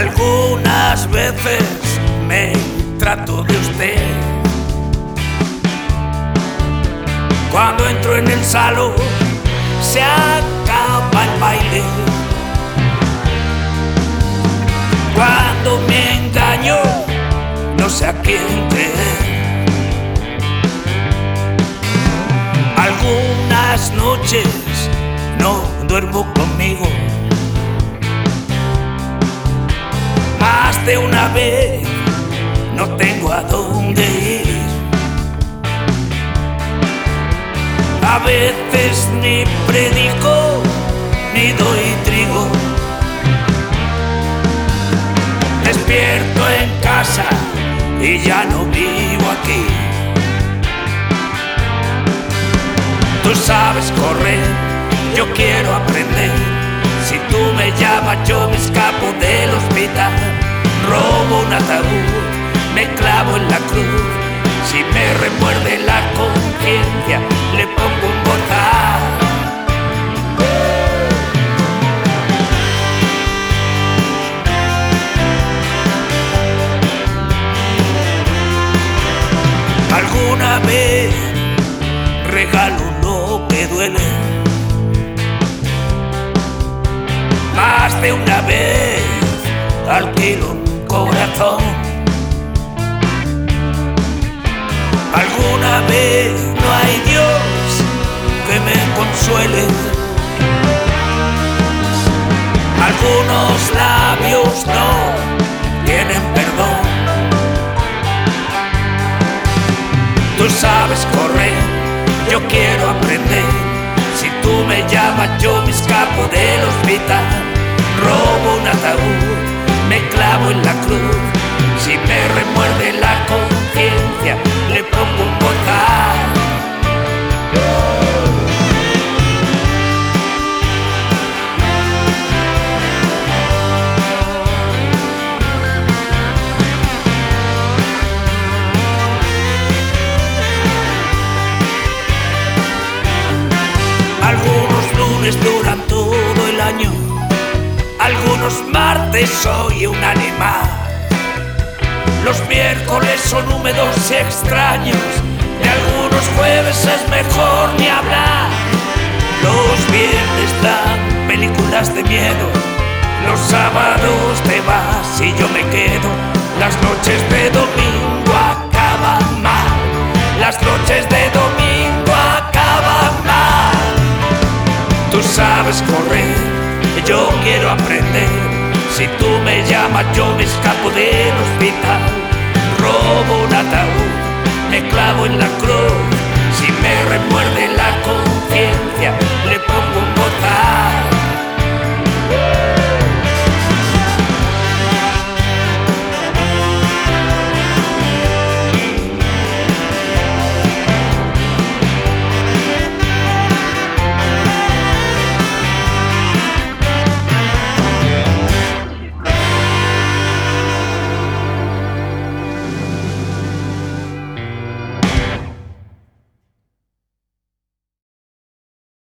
Algunas veces me trato de usted. Cuando entro en el salón se acaba el baile. Cuando me engaño no sé a quién creer. Algunas noches no duermo conmigo. De una vez no tengo a dónde ir. A veces ni predico ni doy trigo. Despierto en casa y ya no vivo aquí. Tú sabes correr, yo quiero aprender. Si tú me llamas, yo me escapo. Robo un ataúd, me clavo en la cruz. Si me remuerde la conciencia, le pongo un botán. Alguna vez regalo lo que duele. Más de una vez alquilo corazón. Alguna vez no hay Dios que me consuele. Algunos labios no tienen perdón. Tú sabes correr, yo quiero aprender. Si tú me llamas, yo me escapo del hospital. Robo un ataúd, me clavo en la cruz. Si me remuerde la conciencia, le pongo un botán. Algunos lunes duran todo el año, algunos martes soy un animal. Los miércoles son húmedos y extraños, de algunos jueves es mejor ni hablar. Los viernes dan películas de miedo, los sábados te vas y yo me quedo. Las noches de domingo acaban mal, las noches de domingo acaban mal. Tú sabes correr, yo quiero aprender. Si tú me llamas, yo me escapo del